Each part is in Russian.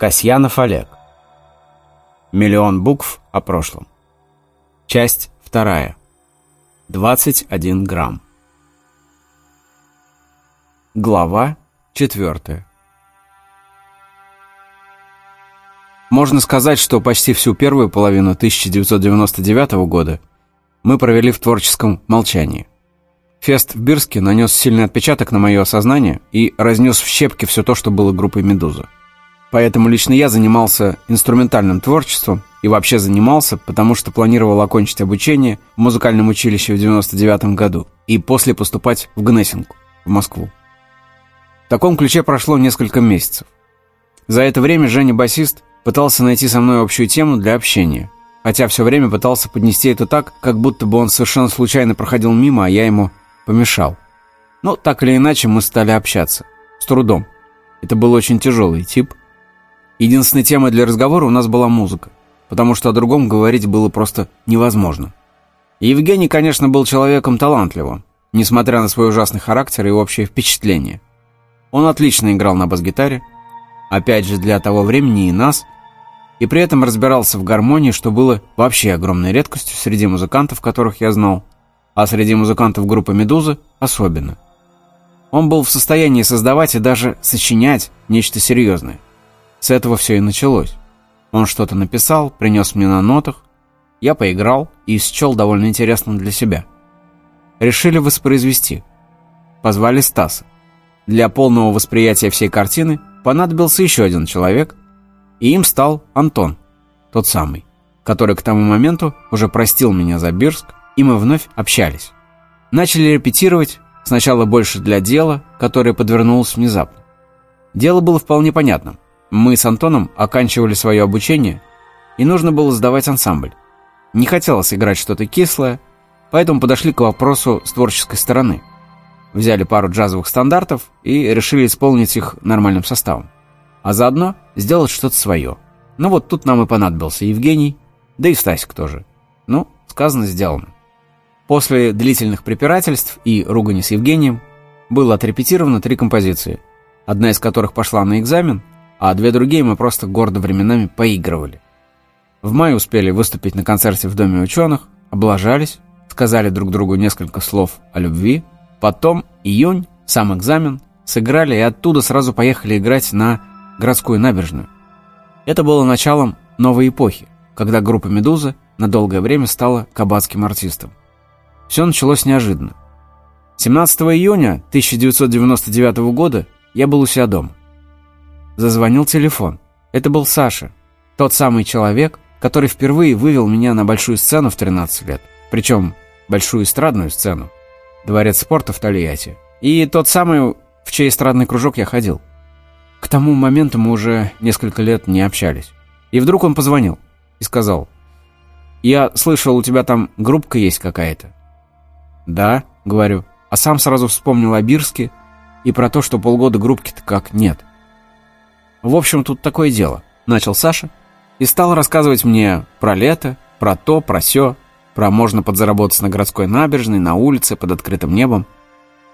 Касьянов Олег. Миллион букв о прошлом. Часть вторая. 21 грамм. Глава четвертая. Можно сказать, что почти всю первую половину 1999 года мы провели в творческом молчании. Фест в Бирске нанес сильный отпечаток на мое сознание и разнес в щепки все то, что было группой «Медуза». Поэтому лично я занимался инструментальным творчеством и вообще занимался, потому что планировал окончить обучение в музыкальном училище в 99 году и после поступать в Гнессинг, в Москву. В таком ключе прошло несколько месяцев. За это время Женя-басист пытался найти со мной общую тему для общения, хотя все время пытался поднести это так, как будто бы он совершенно случайно проходил мимо, а я ему помешал. Но так или иначе мы стали общаться. С трудом. Это был очень тяжелый тип, Единственной темой для разговора у нас была музыка, потому что о другом говорить было просто невозможно. Евгений, конечно, был человеком талантливым, несмотря на свой ужасный характер и общее впечатление. Он отлично играл на бас-гитаре, опять же для того времени и нас, и при этом разбирался в гармонии, что было вообще огромной редкостью среди музыкантов, которых я знал, а среди музыкантов группы «Медуза» особенно. Он был в состоянии создавать и даже сочинять нечто серьезное. С этого все и началось. Он что-то написал, принес мне на нотах. Я поиграл и счел довольно интересным для себя. Решили воспроизвести. Позвали Стаса. Для полного восприятия всей картины понадобился еще один человек, и им стал Антон, тот самый, который к тому моменту уже простил меня за Бирск, и мы вновь общались. Начали репетировать, сначала больше для дела, которое подвернулось внезапно. Дело было вполне понятным. Мы с Антоном оканчивали свое обучение, и нужно было сдавать ансамбль. Не хотелось играть что-то кислое, поэтому подошли к вопросу с творческой стороны. Взяли пару джазовых стандартов и решили исполнить их нормальным составом. А заодно сделать что-то свое. Ну вот тут нам и понадобился Евгений, да и Стасик тоже. Ну, сказано, сделано. После длительных препирательств и ругани с Евгением было отрепетировано три композиции, одна из которых пошла на экзамен, а две другие мы просто гордо временами поигрывали. В мае успели выступить на концерте в Доме ученых, облажались, сказали друг другу несколько слов о любви, потом июнь, сам экзамен, сыграли и оттуда сразу поехали играть на городскую набережную. Это было началом новой эпохи, когда группа «Медуза» на долгое время стала кабацким артистом. Все началось неожиданно. 17 июня 1999 года я был у себя дома. Зазвонил телефон. Это был Саша. Тот самый человек, который впервые вывел меня на большую сцену в 13 лет. Причем большую эстрадную сцену. Дворец спорта в Тольятти. И тот самый, в чей эстрадный кружок я ходил. К тому моменту мы уже несколько лет не общались. И вдруг он позвонил и сказал, «Я слышал, у тебя там группка есть какая-то». «Да», — говорю, а сам сразу вспомнил о Бирске и про то, что полгода группки-то как нет. В общем, тут такое дело. Начал Саша и стал рассказывать мне про лето, про то, про сё, про можно подзаработать на городской набережной, на улице, под открытым небом.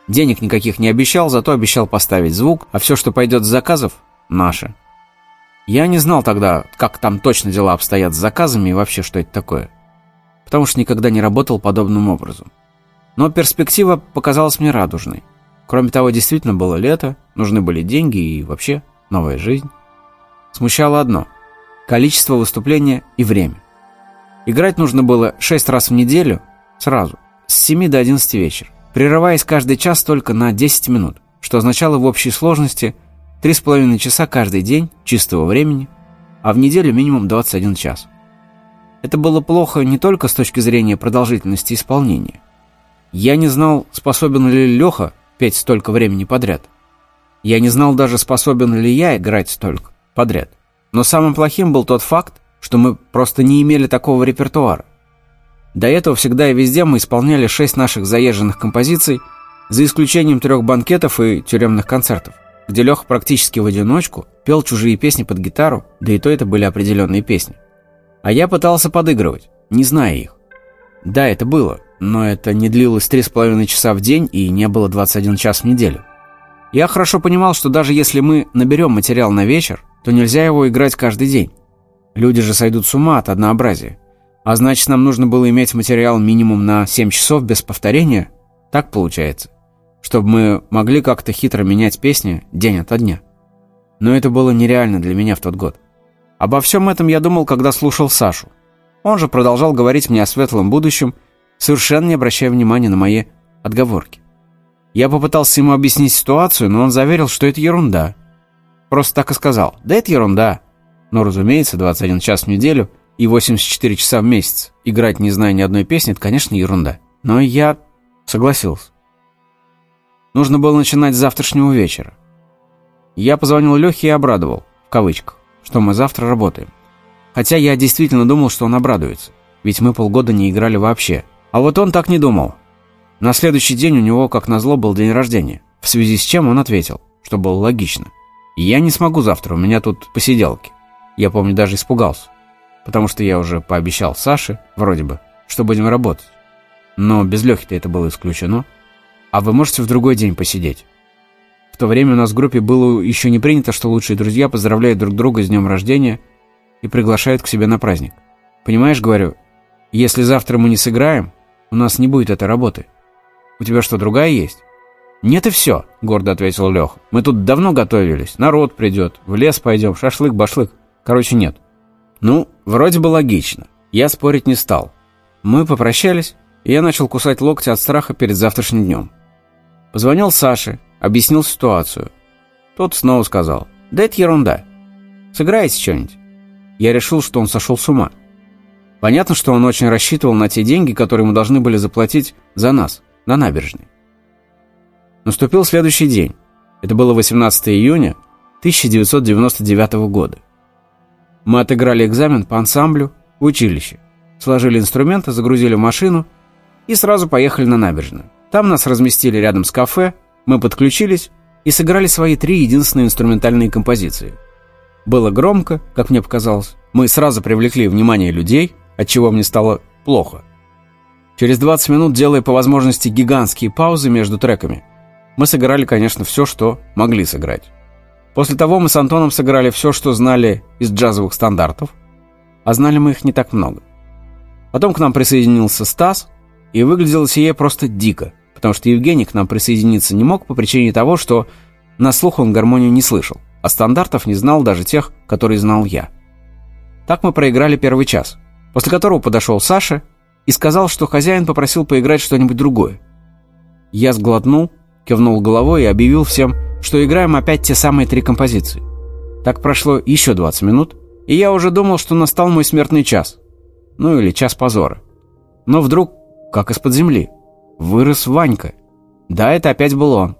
Денег никаких не обещал, зато обещал поставить звук, а все, что пойдет с заказов, наше. Я не знал тогда, как там точно дела обстоят с заказами и вообще, что это такое. Потому что никогда не работал подобным образом. Но перспектива показалась мне радужной. Кроме того, действительно было лето, нужны были деньги и вообще новая жизнь. Смущало одно – количество выступления и время. Играть нужно было 6 раз в неделю, сразу, с 7 до 11 вечера, прерываясь каждый час только на 10 минут, что означало в общей сложности 3,5 часа каждый день чистого времени, а в неделю минимум 21 час. Это было плохо не только с точки зрения продолжительности исполнения. Я не знал, способен ли Леха петь столько времени подряд – я не знал даже, способен ли я играть столько подряд. Но самым плохим был тот факт, что мы просто не имели такого репертуара. До этого всегда и везде мы исполняли шесть наших заезженных композиций, за исключением трех банкетов и тюремных концертов, где Леха практически в одиночку пел чужие песни под гитару, да и то это были определенные песни. А я пытался подыгрывать, не зная их. Да, это было, но это не длилось три с половиной часа в день и не было 21 час в неделю. Я хорошо понимал, что даже если мы наберем материал на вечер, то нельзя его играть каждый день. Люди же сойдут с ума от однообразия. А значит, нам нужно было иметь материал минимум на 7 часов без повторения. Так получается. Чтобы мы могли как-то хитро менять песни день ото дня. Но это было нереально для меня в тот год. Обо всем этом я думал, когда слушал Сашу. Он же продолжал говорить мне о светлом будущем, совершенно не обращая внимания на мои отговорки. Я попытался ему объяснить ситуацию, но он заверил, что это ерунда. Просто так и сказал. Да это ерунда. Но, разумеется, 21 час в неделю и 84 часа в месяц играть, не зная ни одной песни, это, конечно, ерунда. Но я согласился. Нужно было начинать с завтрашнего вечера. Я позвонил Лехе и обрадовал, в кавычках, что мы завтра работаем. Хотя я действительно думал, что он обрадуется, ведь мы полгода не играли вообще. А вот он так не думал. На следующий день у него, как назло, был день рождения, в связи с чем он ответил, что было логично. «Я не смогу завтра, у меня тут посиделки». Я помню, даже испугался, потому что я уже пообещал Саше, вроде бы, что будем работать. Но без Лехи-то это было исключено. А вы можете в другой день посидеть? В то время у нас в группе было еще не принято, что лучшие друзья поздравляют друг друга с днем рождения и приглашают к себе на праздник. Понимаешь, говорю, если завтра мы не сыграем, у нас не будет этой работы. У тебя что, другая есть? «Нет и все», — гордо ответил Лех. «Мы тут давно готовились. Народ придет. В лес пойдем. Шашлык-башлык. Короче, нет». Ну, вроде бы логично. Я спорить не стал. Мы попрощались, и я начал кусать локти от страха перед завтрашним днем. Позвонил Саше, Объяснил ситуацию. Тот снова сказал, да это ерунда. Сыграете что-нибудь? Я решил, что он сошел с ума. Понятно, что он очень рассчитывал на те деньги, которые мы должны были заплатить за нас, на набережной. Наступил следующий день. Это было 18 июня 1999 года. Мы отыграли экзамен по ансамблю в училище, сложили инструменты, загрузили в машину и сразу поехали на набережную. Там нас разместили рядом с кафе, мы подключились и сыграли свои три единственные инструментальные композиции. Было громко, как мне показалось. Мы сразу привлекли внимание людей, от чего мне стало плохо. Через 20 минут, делая по возможности гигантские паузы между треками, мы сыграли, конечно, все, что могли сыграть. После того мы с Антоном сыграли все, что знали из джазовых стандартов, а знали мы их не так много. Потом к нам присоединился Стас, и выглядело сие просто дико – потому что Евгений к нам присоединиться не мог по причине того, что на слух он гармонию не слышал, а стандартов не знал даже тех, которые знал я. Так мы проиграли первый час, после которого подошел Саша и сказал, что хозяин попросил поиграть что-нибудь другое. Я сглотнул, кивнул головой и объявил всем, что играем опять те самые три композиции. Так прошло еще 20 минут, и я уже думал, что настал мой смертный час. Ну или час позора. Но вдруг, как из-под земли, вырос Ванька. Да, это опять был он.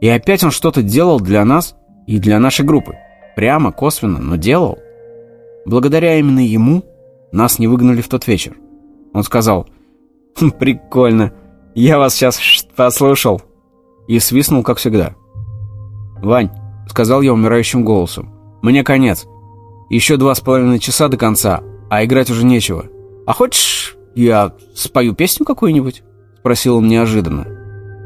И опять он что-то делал для нас и для нашей группы. Прямо, косвенно, но делал. Благодаря именно ему нас не выгнали в тот вечер. Он сказал, «Хм, «Прикольно, я вас сейчас послушал». И свистнул, как всегда. «Вань», — сказал я умирающим голосом, «мне конец. Еще два с половиной часа до конца, а играть уже нечего. А хочешь, я спою песню какую-нибудь?» спросил он неожиданно.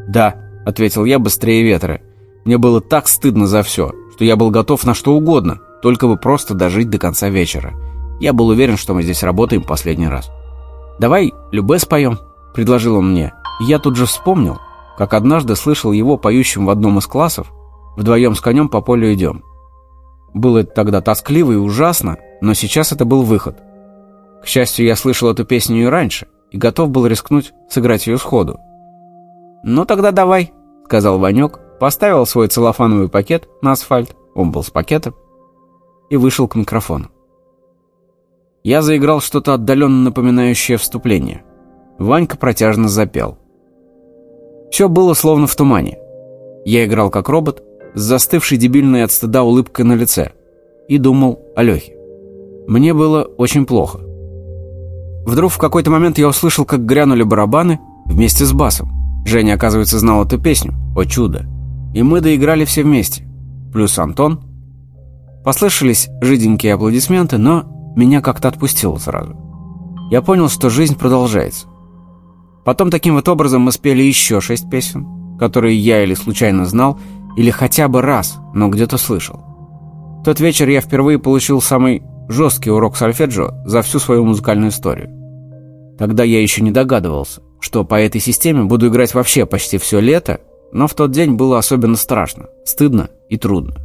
«Да», — ответил я быстрее ветра. Мне было так стыдно за все, что я был готов на что угодно, только бы просто дожить до конца вечера. Я был уверен, что мы здесь работаем последний раз. «Давай любе споем», — предложил он мне. И я тут же вспомнил, как однажды слышал его поющим в одном из классов «Вдвоем с конем по полю идем». Было это тогда тоскливо и ужасно, но сейчас это был выход. К счастью, я слышал эту песню и раньше — и готов был рискнуть сыграть ее сходу. «Ну тогда давай», — сказал Ванек, поставил свой целлофановый пакет на асфальт, он был с пакетом, и вышел к микрофону. Я заиграл что-то отдаленно напоминающее вступление. Ванька протяжно запел. Все было словно в тумане. Я играл как робот, с застывшей дебильной от стыда улыбкой на лице, и думал о Лехе. Мне было очень плохо. Вдруг в какой-то момент я услышал, как грянули барабаны вместе с басом. Женя, оказывается, знал эту песню. О чудо! И мы доиграли все вместе. Плюс Антон. Послышались жиденькие аплодисменты, но меня как-то отпустило сразу. Я понял, что жизнь продолжается. Потом таким вот образом мы спели еще шесть песен, которые я или случайно знал, или хотя бы раз, но где-то слышал. В тот вечер я впервые получил самый жесткий урок сольфеджио за всю свою музыкальную историю. Тогда я еще не догадывался, что по этой системе буду играть вообще почти все лето, но в тот день было особенно страшно, стыдно и трудно.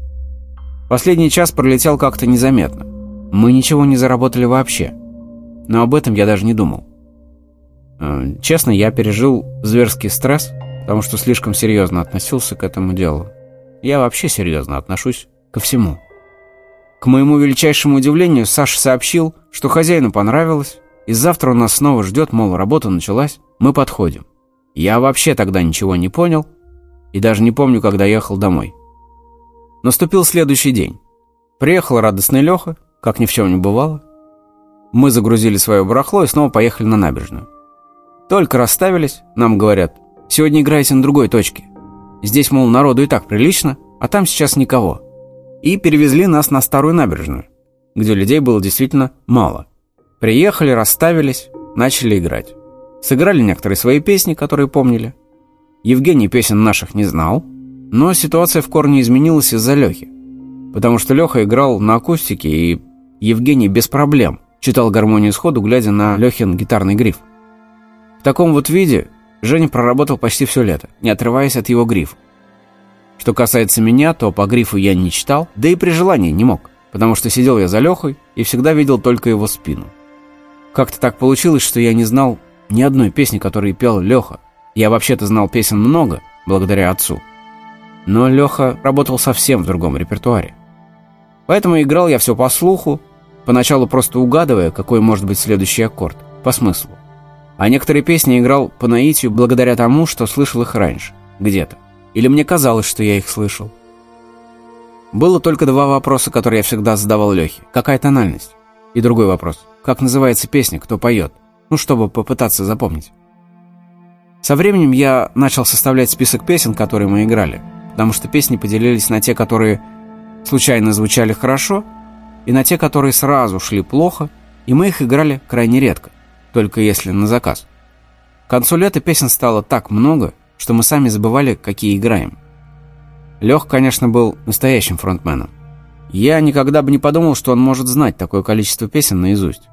Последний час пролетел как-то незаметно. Мы ничего не заработали вообще. Но об этом я даже не думал. Э, честно, я пережил зверский стресс, потому что слишком серьезно относился к этому делу. Я вообще серьезно отношусь ко всему. К моему величайшему удивлению, Саша сообщил, что хозяину понравилось, и завтра он нас снова ждет, мол, работа началась, мы подходим. Я вообще тогда ничего не понял, и даже не помню, когда ехал домой. Наступил следующий день. Приехал радостный Леха, как ни в чем не бывало. Мы загрузили свое барахло и снова поехали на набережную. Только расставились, нам говорят, сегодня играете на другой точке. Здесь, мол, народу и так прилично, а там сейчас никого и перевезли нас на старую набережную, где людей было действительно мало. Приехали, расставились, начали играть. Сыграли некоторые свои песни, которые помнили. Евгений песен наших не знал, но ситуация в корне изменилась из-за Лехи. Потому что Леха играл на акустике, и Евгений без проблем читал гармонию сходу, глядя на Лехин гитарный гриф. В таком вот виде Женя проработал почти все лето, не отрываясь от его грифа. Что касается меня, то по грифу я не читал, да и при желании не мог, потому что сидел я за Лехой и всегда видел только его спину. Как-то так получилось, что я не знал ни одной песни, которую пел Леха. Я вообще-то знал песен много, благодаря отцу. Но Леха работал совсем в другом репертуаре. Поэтому играл я все по слуху, поначалу просто угадывая, какой может быть следующий аккорд, по смыслу. А некоторые песни играл по наитию благодаря тому, что слышал их раньше, где-то. Или мне казалось, что я их слышал? Было только два вопроса, которые я всегда задавал Лехе. Какая тональность? И другой вопрос. Как называется песня, кто поет? Ну, чтобы попытаться запомнить. Со временем я начал составлять список песен, которые мы играли, потому что песни поделились на те, которые случайно звучали хорошо, и на те, которые сразу шли плохо, и мы их играли крайне редко, только если на заказ. К концу лета песен стало так много, что мы сами забывали, какие играем. Лех, конечно, был настоящим фронтменом. Я никогда бы не подумал, что он может знать такое количество песен наизусть.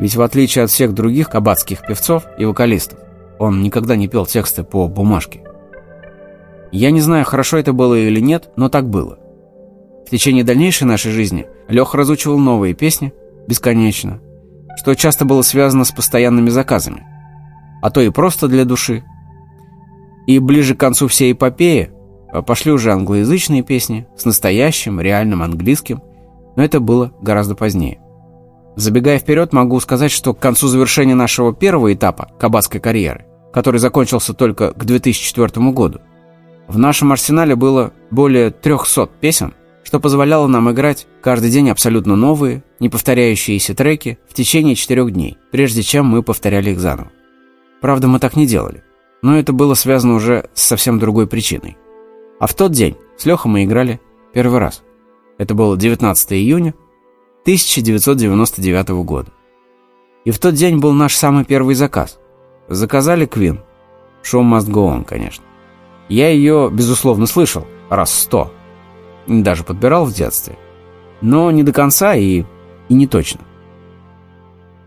Ведь в отличие от всех других кабацких певцов и вокалистов, он никогда не пел тексты по бумажке. Я не знаю, хорошо это было или нет, но так было. Течение дальнейшей нашей жизни Лех разучивал новые песни бесконечно, что часто было связано с постоянными заказами, а то и просто для души, и ближе к концу всей эпопеи а, пошли уже англоязычные песни с настоящим, реальным английским, но это было гораздо позднее. Забегая вперед, могу сказать, что к концу завершения нашего первого этапа кабацкой карьеры, который закончился только к 2004 году, в нашем арсенале было более 300 песен, что позволяло нам играть каждый день абсолютно новые, неповторяющиеся треки в течение четырех дней, прежде чем мы повторяли их заново. Правда, мы так не делали но это было связано уже с совсем другой причиной. А в тот день с Лехой мы играли первый раз. Это было 19 июня 1999 года. И в тот день был наш самый первый заказ. Заказали Квин. Show must go on, конечно. Я ее, безусловно, слышал раз сто. Даже подбирал в детстве. Но не до конца и, и не точно.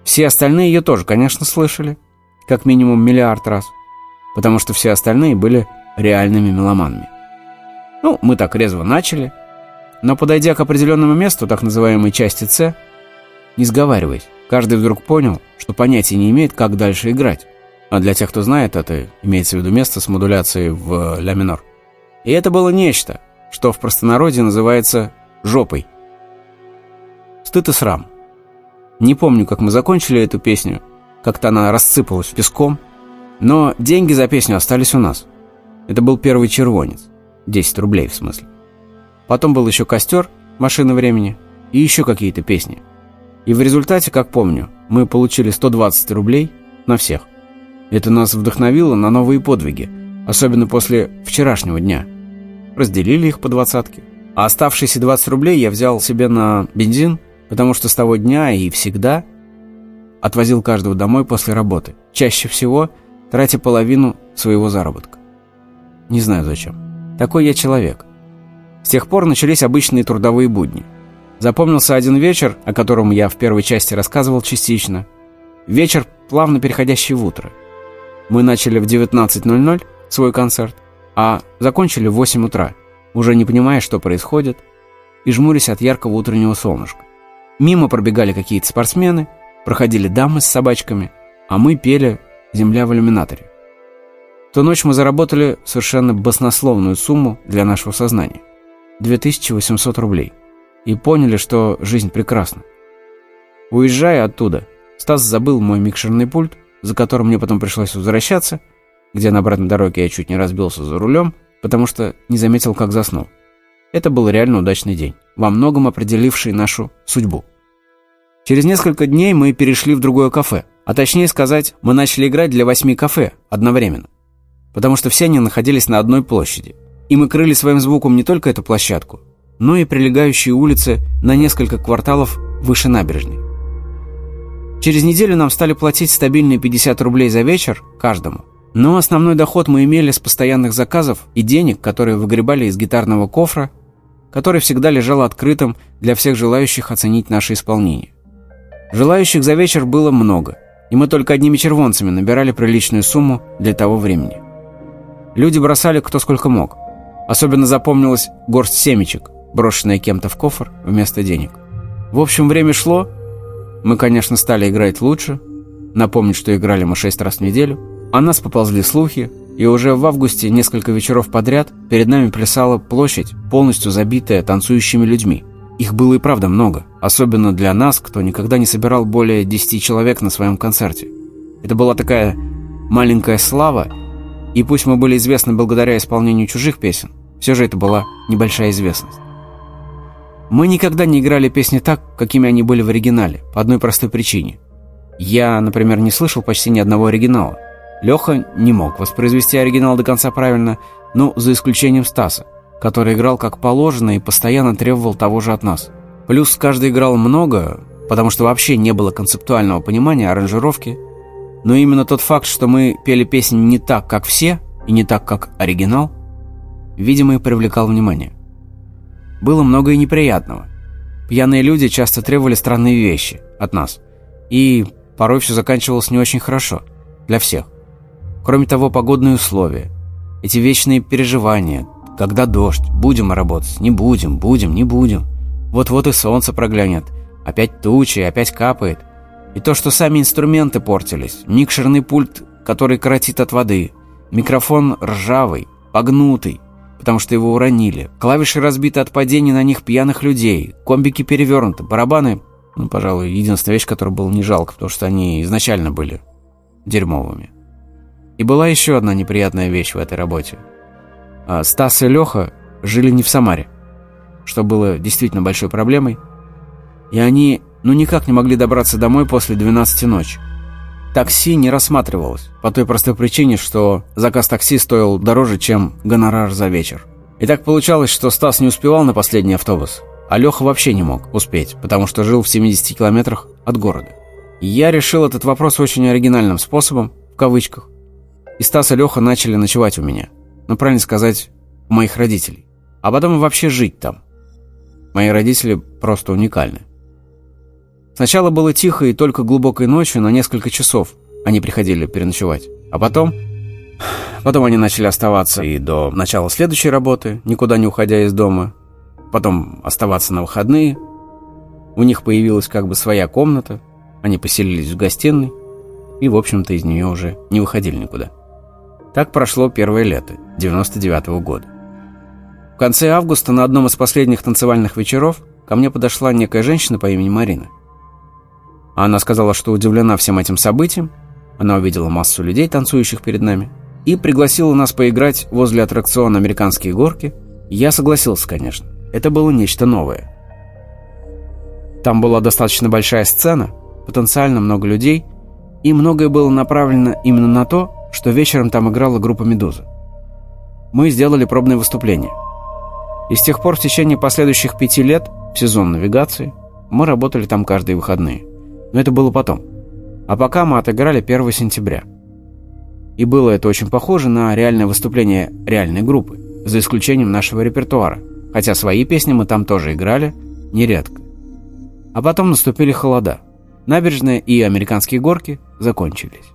Все остальные ее тоже, конечно, слышали. Как минимум миллиард раз потому что все остальные были реальными меломанами. Ну, мы так резво начали, но подойдя к определенному месту, так называемой части С, не сговариваясь, каждый вдруг понял, что понятия не имеет, как дальше играть. А для тех, кто знает, это имеется в виду место с модуляцией в ля минор. И это было нечто, что в простонародье называется «жопой». Стыд и срам. Не помню, как мы закончили эту песню, как-то она рассыпалась песком, но деньги за песню остались у нас. Это был первый червонец. 10 рублей, в смысле. Потом был еще костер, машина времени и еще какие-то песни. И в результате, как помню, мы получили 120 рублей на всех. Это нас вдохновило на новые подвиги, особенно после вчерашнего дня. Разделили их по двадцатке. А оставшиеся 20 рублей я взял себе на бензин, потому что с того дня и всегда отвозил каждого домой после работы. Чаще всего – тратя половину своего заработка. Не знаю зачем. Такой я человек. С тех пор начались обычные трудовые будни. Запомнился один вечер, о котором я в первой части рассказывал частично. Вечер, плавно переходящий в утро. Мы начали в 19.00 свой концерт, а закончили в 8 утра, уже не понимая, что происходит, и жмурясь от яркого утреннего солнышка. Мимо пробегали какие-то спортсмены, проходили дамы с собачками, а мы пели «Земля в иллюминаторе». ту ночь мы заработали совершенно баснословную сумму для нашего сознания – 2800 рублей – и поняли, что жизнь прекрасна. Уезжая оттуда, Стас забыл мой микшерный пульт, за которым мне потом пришлось возвращаться, где на обратной дороге я чуть не разбился за рулем, потому что не заметил, как заснул. Это был реально удачный день, во многом определивший нашу судьбу. Через несколько дней мы перешли в другое кафе, а точнее сказать, мы начали играть для восьми кафе одновременно, потому что все они находились на одной площади, и мы крыли своим звуком не только эту площадку, но и прилегающие улицы на несколько кварталов выше набережной. Через неделю нам стали платить стабильные 50 рублей за вечер каждому, но основной доход мы имели с постоянных заказов и денег, которые выгребали из гитарного кофра, который всегда лежал открытым для всех желающих оценить наше исполнение. Желающих за вечер было много, и мы только одними червонцами набирали приличную сумму для того времени. Люди бросали кто сколько мог. Особенно запомнилась горсть семечек, брошенное кем-то в кофр вместо денег. В общем, время шло. Мы, конечно, стали играть лучше. Напомнить, что играли мы шесть раз в неделю. О нас поползли слухи, и уже в августе несколько вечеров подряд перед нами плясала площадь, полностью забитая танцующими людьми. Их было и правда много, особенно для нас, кто никогда не собирал более 10 человек на своем концерте. Это была такая маленькая слава, и пусть мы были известны благодаря исполнению чужих песен, все же это была небольшая известность. Мы никогда не играли песни так, какими они были в оригинале, по одной простой причине. Я, например, не слышал почти ни одного оригинала. Леха не мог воспроизвести оригинал до конца правильно, но за исключением Стаса, который играл как положено и постоянно требовал того же от нас. Плюс каждый играл много, потому что вообще не было концептуального понимания аранжировки, но именно тот факт, что мы пели песни не так, как все, и не так, как оригинал, видимо, и привлекал внимание. Было много и неприятного. Пьяные люди часто требовали странные вещи от нас. И порой все заканчивалось не очень хорошо. Для всех. Кроме того, погодные условия. Эти вечные переживания. Когда дождь? Будем работать? Не будем? Будем? Не будем? Вот-вот и солнце проглянет. Опять тучи, опять капает. И то, что сами инструменты портились. Микшерный пульт, который коротит от воды. Микрофон ржавый, погнутый потому что его уронили. Клавиши разбиты от падений на них пьяных людей. Комбики перевернуты. Барабаны, ну, пожалуй, единственная вещь, которая была не жалко, потому что они изначально были дерьмовыми. И была еще одна неприятная вещь в этой работе. А, Стас и Леха жили не в Самаре, что было действительно большой проблемой. И они, ну, никак не могли добраться домой после 12 ночи. Такси не рассматривалось, по той простой причине, что заказ такси стоил дороже, чем гонорар за вечер. И так получалось, что Стас не успевал на последний автобус, а Леха вообще не мог успеть, потому что жил в 70 километрах от города. И я решил этот вопрос очень оригинальным способом, в кавычках. И Стас и Леха начали ночевать у меня. Ну, правильно сказать, у моих родителей. А потом вообще жить там. Мои родители просто уникальны. Сначала было тихо и только глубокой ночью на несколько часов они приходили переночевать. А потом... Потом они начали оставаться и до начала следующей работы, никуда не уходя из дома. Потом оставаться на выходные. У них появилась как бы своя комната. Они поселились в гостиной. И, в общем-то, из нее уже не выходили никуда. Так прошло первое лето, 99 -го года. В конце августа на одном из последних танцевальных вечеров ко мне подошла некая женщина по имени Марина. Она сказала, что удивлена всем этим событием. Она увидела массу людей, танцующих перед нами, и пригласила нас поиграть возле аттракциона «Американские горки». Я согласился, конечно. Это было нечто новое. Там была достаточно большая сцена, потенциально много людей, и многое было направлено именно на то, что вечером там играла группа «Медуза». Мы сделали пробное выступление. И с тех пор в течение последующих пяти лет, в сезон навигации, мы работали там каждые выходные. Но это было потом. А пока мы отыграли 1 сентября. И было это очень похоже на реальное выступление реальной группы, за исключением нашего репертуара. Хотя свои песни мы там тоже играли, нередко. А потом наступили холода. Набережная и американские горки закончились.